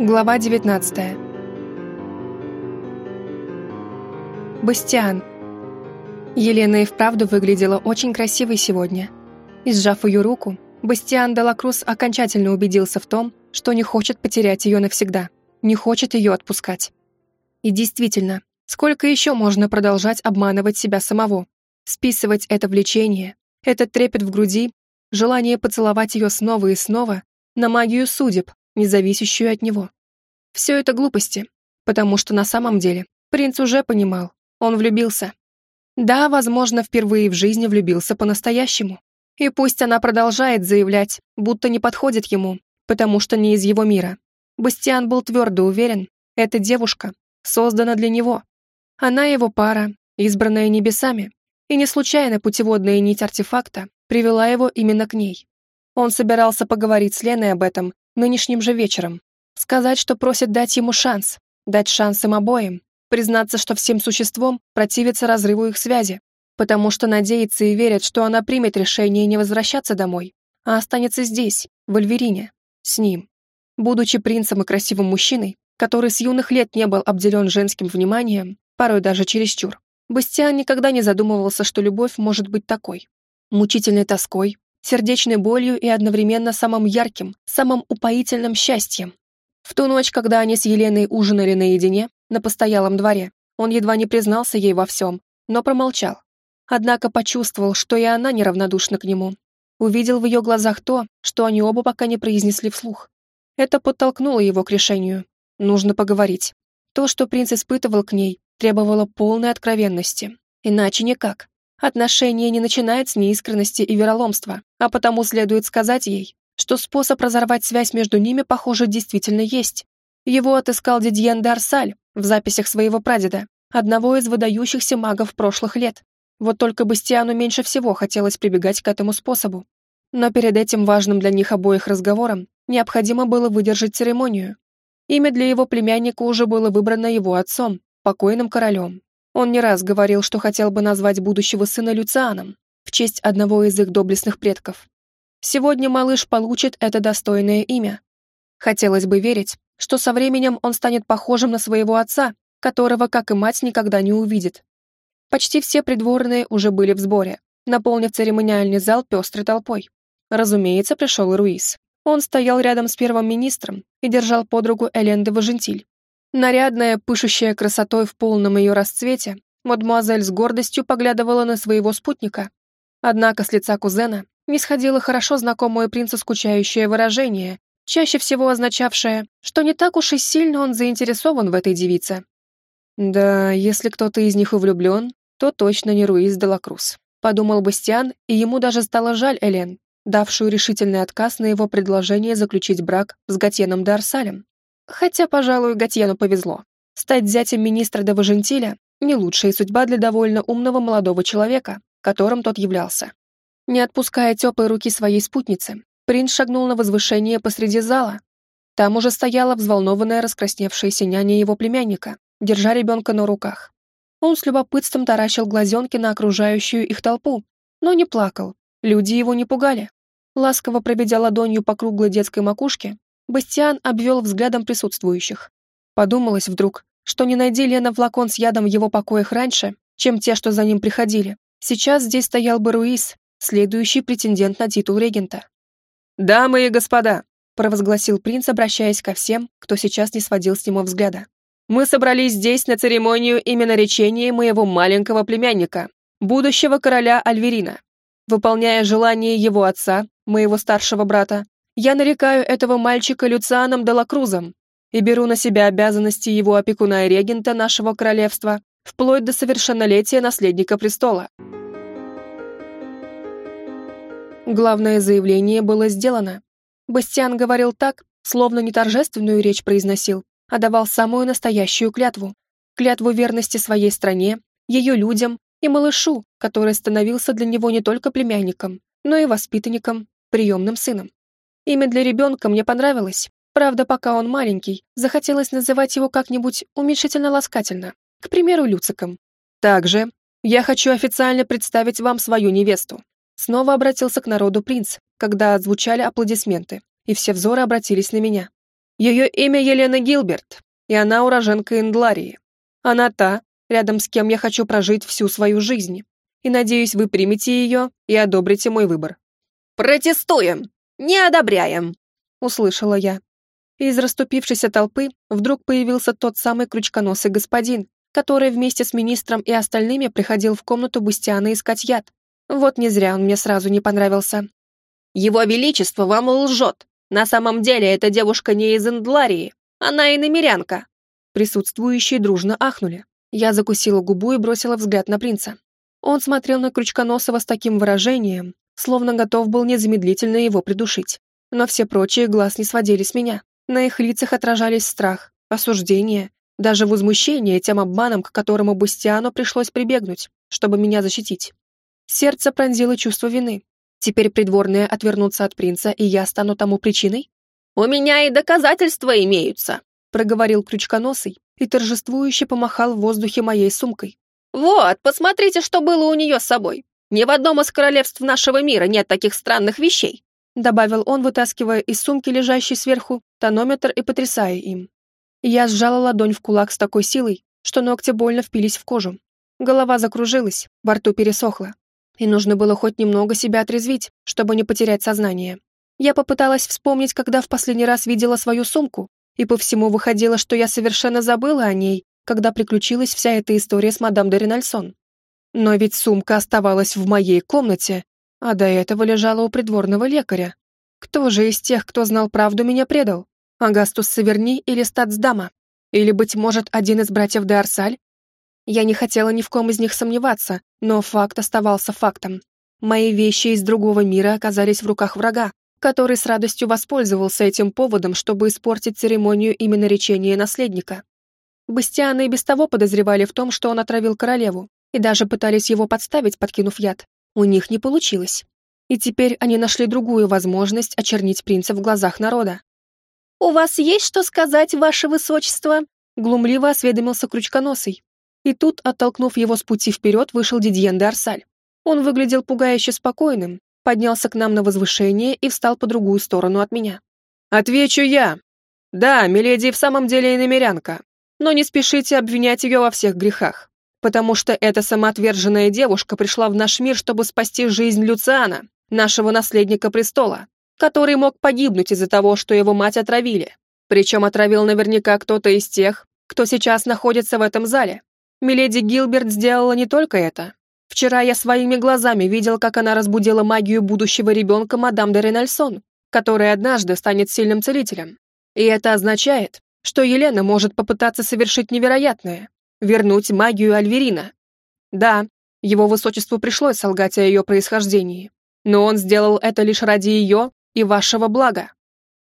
Глава 19 Бастиан. Елена и вправду выглядела очень красивой сегодня. И сжав ее руку, Бастиан Делакрус окончательно убедился в том, что не хочет потерять ее навсегда, не хочет ее отпускать. И действительно, сколько еще можно продолжать обманывать себя самого, списывать это влечение, этот трепет в груди, желание поцеловать ее снова и снова на магию судеб, не зависящую от него. Все это глупости, потому что на самом деле принц уже понимал, он влюбился. Да, возможно, впервые в жизни влюбился по-настоящему. И пусть она продолжает заявлять, будто не подходит ему, потому что не из его мира. Бастиан был твердо уверен, эта девушка создана для него. Она его пара, избранная небесами, и не случайно путеводная нить артефакта привела его именно к ней. Он собирался поговорить с Леной об этом нынешним же вечером, сказать, что просит дать ему шанс, дать шанс им обоим, признаться, что всем существом противится разрыву их связи, потому что надеется и верит, что она примет решение не возвращаться домой, а останется здесь, в Альверине, с ним. Будучи принцем и красивым мужчиной, который с юных лет не был обделен женским вниманием, порой даже чересчур, Бастиан никогда не задумывался, что любовь может быть такой. Мучительной тоской, сердечной болью и одновременно самым ярким, самым упоительным счастьем. В ту ночь, когда они с Еленой ужинали наедине, на постоялом дворе, он едва не признался ей во всем, но промолчал. Однако почувствовал, что и она неравнодушна к нему. Увидел в ее глазах то, что они оба пока не произнесли вслух. Это подтолкнуло его к решению. Нужно поговорить. То, что принц испытывал к ней, требовало полной откровенности. Иначе никак. Отношения не начинают с неискренности и вероломства, а потому следует сказать ей, что способ разорвать связь между ними, похоже, действительно есть. Его отыскал Дидьен Дарсаль в записях своего прадеда, одного из выдающихся магов прошлых лет. Вот только Бастиану меньше всего хотелось прибегать к этому способу. Но перед этим важным для них обоих разговором необходимо было выдержать церемонию. Имя для его племянника уже было выбрано его отцом, покойным королем. Он не раз говорил, что хотел бы назвать будущего сына Люцианом, в честь одного из их доблестных предков. Сегодня малыш получит это достойное имя. Хотелось бы верить, что со временем он станет похожим на своего отца, которого, как и мать, никогда не увидит. Почти все придворные уже были в сборе, наполнив церемониальный зал пестрой толпой. Разумеется, пришел и Руис. Он стоял рядом с первым министром и держал под руку Элен де Важентиль, Нарядная, пышущая красотой в полном ее расцвете, мадемуазель с гордостью поглядывала на своего спутника. Однако с лица кузена не сходило хорошо знакомое принцу скучающее выражение, чаще всего означавшее, что не так уж и сильно он заинтересован в этой девице. «Да, если кто-то из них и то точно не Руиз де Лакрус», подумал Бастиан, и ему даже стало жаль Элен, давшую решительный отказ на его предложение заключить брак с Готьеном де Арсалем. Хотя, пожалуй, Гатьяну повезло. Стать зятем министра де Важентиля — не лучшая судьба для довольно умного молодого человека, которым тот являлся. Не отпуская теплой руки своей спутницы, принц шагнул на возвышение посреди зала. Там уже стояла взволнованная раскрасневшаяся няня его племянника, держа ребенка на руках. Он с любопытством таращил глазенки на окружающую их толпу, но не плакал, люди его не пугали. Ласково проведя ладонью по круглой детской макушке, Бастиан обвел взглядом присутствующих. Подумалось вдруг, что не найди Лена флакон с ядом в его покоях раньше, чем те, что за ним приходили, сейчас здесь стоял бы Руис, следующий претендент на титул регента. «Дамы и господа!» — провозгласил принц, обращаясь ко всем, кто сейчас не сводил с него взгляда. «Мы собрались здесь на церемонию именно речения моего маленького племянника, будущего короля Альверина. Выполняя желание его отца, моего старшего брата, я нарекаю этого мальчика Люцианом Делакрузом и беру на себя обязанности его опекуна и регента нашего королевства вплоть до совершеннолетия наследника престола. Главное заявление было сделано. Бастиан говорил так, словно не торжественную речь произносил, а давал самую настоящую клятву. Клятву верности своей стране, ее людям и малышу, который становился для него не только племянником, но и воспитанником, приемным сыном. Имя для ребенка мне понравилось. Правда, пока он маленький, захотелось называть его как-нибудь уменьшительно-ласкательно. К примеру, Люциком. Также я хочу официально представить вам свою невесту. Снова обратился к народу принц, когда отзвучали аплодисменты, и все взоры обратились на меня. Ее имя Елена Гилберт, и она уроженка Индларии. Она та, рядом с кем я хочу прожить всю свою жизнь. И надеюсь, вы примете ее и одобрите мой выбор». «Протестуем! Не одобряем!» — услышала я. Из расступившейся толпы вдруг появился тот самый крючконосый господин, который вместе с министром и остальными приходил в комнату Бустиана искать яд. Вот не зря он мне сразу не понравился. «Его Величество вам лжет. На самом деле эта девушка не из Индларии. Она и намерянка». Присутствующие дружно ахнули. Я закусила губу и бросила взгляд на принца. Он смотрел на Крючконосова с таким выражением, словно готов был незамедлительно его придушить. Но все прочие глаз не сводили с меня. На их лицах отражались страх, осуждение, даже возмущение тем обманом, к которому Бустиану пришлось прибегнуть, чтобы меня защитить. Сердце пронзило чувство вины. Теперь придворные отвернутся от принца, и я стану тому причиной? «У меня и доказательства имеются», — проговорил Крючконосый и торжествующе помахал в воздухе моей сумкой. «Вот, посмотрите, что было у нее с собой. Ни в одном из королевств нашего мира нет таких странных вещей», добавил он, вытаскивая из сумки, лежащей сверху, тонометр и потрясая им. Я сжала ладонь в кулак с такой силой, что ногти больно впились в кожу. Голова закружилась, во рту пересохло. И нужно было хоть немного себя отрезвить, чтобы не потерять сознание. Я попыталась вспомнить, когда в последний раз видела свою сумку, и по всему выходило, что я совершенно забыла о ней, когда приключилась вся эта история с мадам де. Но ведь сумка оставалась в моей комнате, а до этого лежала у придворного лекаря. Кто же из тех, кто знал правду, меня предал? Агастус Саверни или Статсдама? Или, быть может, один из братьев де? Я не хотела ни в ком из них сомневаться, но факт оставался фактом. Мои вещи из другого мира оказались в руках врага, который с радостью воспользовался этим поводом, чтобы испортить церемонию именно речения наследника. Бастианы и без того подозревали в том, что он отравил королеву, и даже пытались его подставить, подкинув яд. У них не получилось. И теперь они нашли другую возможность очернить принца в глазах народа. «У вас есть что сказать, ваше высочество?» Глумливо осведомился Крючконосый. И тут, оттолкнув его с пути вперед, вышел Дидьен де Арсаль. Он выглядел пугающе спокойным, поднялся к нам на возвышение и встал по другую сторону от меня. «Отвечу я. Да, Миледи в самом деле иномерянка, но не спешите обвинять ее во всех грехах, потому что эта самоотверженная девушка пришла в наш мир, чтобы спасти жизнь Люциана, нашего наследника престола который мог погибнуть из-за того, что его мать отравили. Причем отравил наверняка кто-то из тех, кто сейчас находится в этом зале. Миледи Гилберт сделала не только это. Вчера я своими глазами видел, как она разбудила магию будущего ребенка мадам де Ренальсон, которая однажды станет сильным целителем. И это означает, что Елена может попытаться совершить невероятное — вернуть магию Альверина. Да, его высочеству пришлось солгать о ее происхождении, но он сделал это лишь ради ее и вашего блага».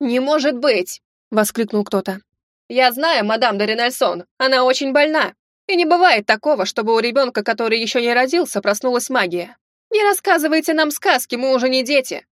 «Не может быть!» — воскликнул кто-то. «Я знаю мадам де Ренальсон, она очень больна. И не бывает такого, чтобы у ребенка, который еще не родился, проснулась магия. Не рассказывайте нам сказки, мы уже не дети».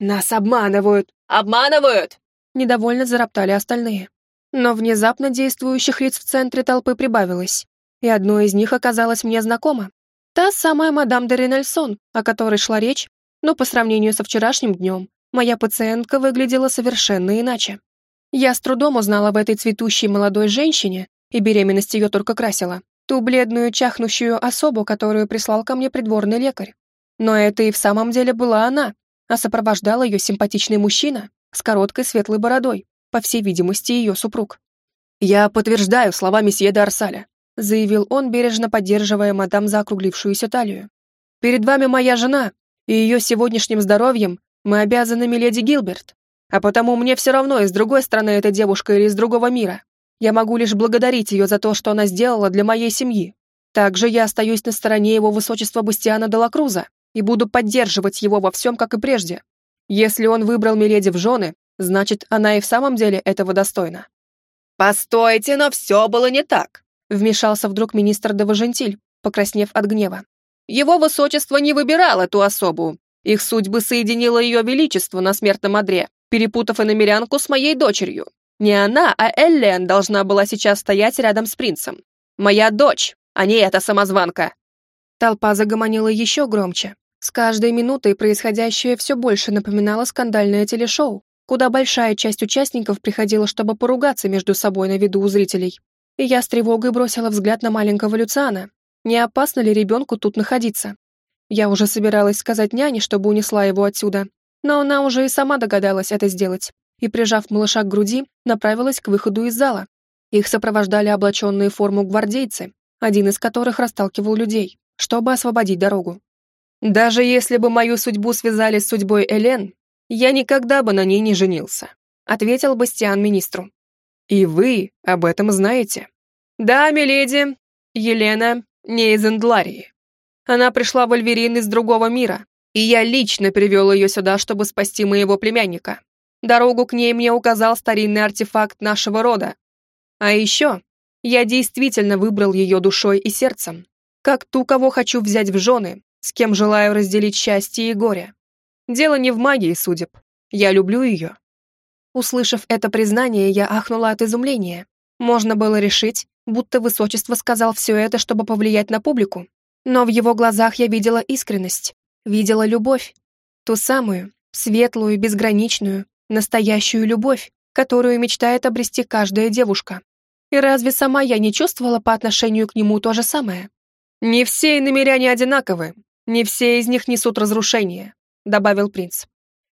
«Нас обманывают!» «Обманывают!» Недовольно зароптали остальные. Но внезапно действующих лиц в центре толпы прибавилось, и одно из них оказалось мне знакомо. Та самая мадам де Ренальсон, о которой шла речь, но по сравнению со вчерашним днем, моя пациентка выглядела совершенно иначе. Я с трудом узнала в этой цветущей молодой женщине, и беременность ее только красила, ту бледную чахнущую особу, которую прислал ко мне придворный лекарь. Но это и в самом деле была она, а сопровождал ее симпатичный мужчина с короткой светлой бородой, по всей видимости, ее супруг. «Я подтверждаю слова месье Дарсаля», заявил он, бережно поддерживая мадам за округлившуюся талию. «Перед вами моя жена, и ее сегодняшним здоровьем мы обязаны миледи Гилберт, а потому мне все равно, из другой стороны эта девушка или из другого мира. Я могу лишь благодарить ее за то, что она сделала для моей семьи. Также я остаюсь на стороне его высочества Бастиана де Круза и буду поддерживать его во всем, как и прежде. Если он выбрал миледи в жены, значит, она и в самом деле этого достойна». «Постойте, но все было не так», вмешался вдруг министр де Важентиль, покраснев от гнева. «Его высочество не выбирал эту особу, их судьбы соединило ее величество на смертном одре, перепутав иномерянку с моей дочерью. Не она, а Эллен должна была сейчас стоять рядом с принцем. Моя дочь, а не эта самозванка. Толпа загомонила еще громче. С каждой минутой происходящее все больше напоминало скандальное телешоу, куда большая часть участников приходила, чтобы поругаться между собой на виду у зрителей. И я с тревогой бросила взгляд на маленького Люциана. Не опасно ли ребенку тут находиться? Я уже собиралась сказать няне, чтобы унесла его отсюда, но она уже и сама догадалась это сделать, и, прижав малыша к груди, направилась к выходу из зала. Их сопровождали облаченные форму гвардейцы, один из которых расталкивал людей, чтобы освободить дорогу. «Даже если бы мою судьбу связали с судьбой Элен, я никогда бы на ней не женился», ответил Бастиан министру. «И вы об этом знаете?» «Да, миледи, Елена не из Эндларии. Она пришла в Альверин из другого мира, и я лично привел ее сюда, чтобы спасти моего племянника. Дорогу к ней мне указал старинный артефакт нашего рода. А еще я действительно выбрал ее душой и сердцем, как ту, кого хочу взять в жены, с кем желаю разделить счастье и горе. Дело не в магии судеб. Я люблю ее». Услышав это признание, я ахнула от изумления. Можно было решить, будто высочество сказал все это, чтобы повлиять на публику. Но в его глазах я видела искренность, видела любовь. Ту самую, светлую, безграничную, настоящую любовь, которую мечтает обрести каждая девушка. И разве сама я не чувствовала по отношению к нему то же самое? «Не все иномеряне одинаковы, не все из них несут разрушение», добавил принц.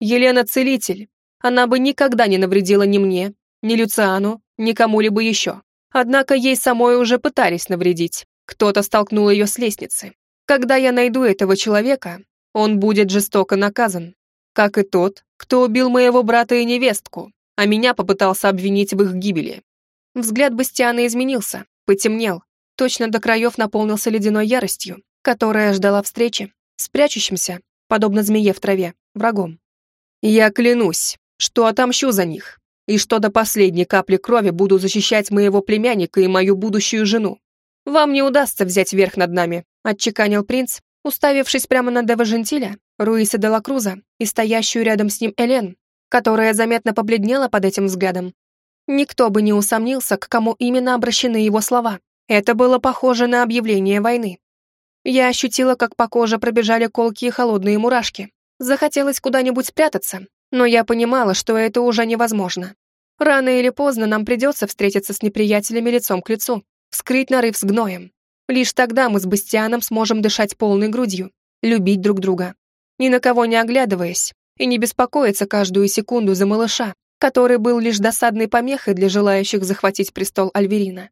«Елена — целитель. Она бы никогда не навредила ни мне, ни Люциану, ни кому-либо еще. Однако ей самой уже пытались навредить. Кто-то столкнул ее с лестницы. Когда я найду этого человека, он будет жестоко наказан. Как и тот, кто убил моего брата и невестку, а меня попытался обвинить в их гибели. Взгляд Бастиана изменился, потемнел, точно до краев наполнился ледяной яростью, которая ждала встречи с прячущимся, подобно змее в траве, врагом. «Я клянусь, что отомщу за них, и что до последней капли крови буду защищать моего племянника и мою будущую жену. Вам не удастся взять верх над нами», отчеканил принц, уставившись прямо на Дева Жентиля, Руиса де ла Круза и стоящую рядом с ним Элен, которая заметно побледнела под этим взглядом. Никто бы не усомнился, к кому именно обращены его слова. Это было похоже на объявление войны. Я ощутила, как по коже пробежали колкие холодные мурашки. Захотелось куда-нибудь спрятаться, но я понимала, что это уже невозможно. Рано или поздно нам придется встретиться с неприятелями лицом к лицу, вскрыть нарыв с гноем. Лишь тогда мы с Бастианом сможем дышать полной грудью, любить друг друга, ни на кого не оглядываясь и не беспокоиться каждую секунду за малыша, который был лишь досадной помехой для желающих захватить престол Альверина.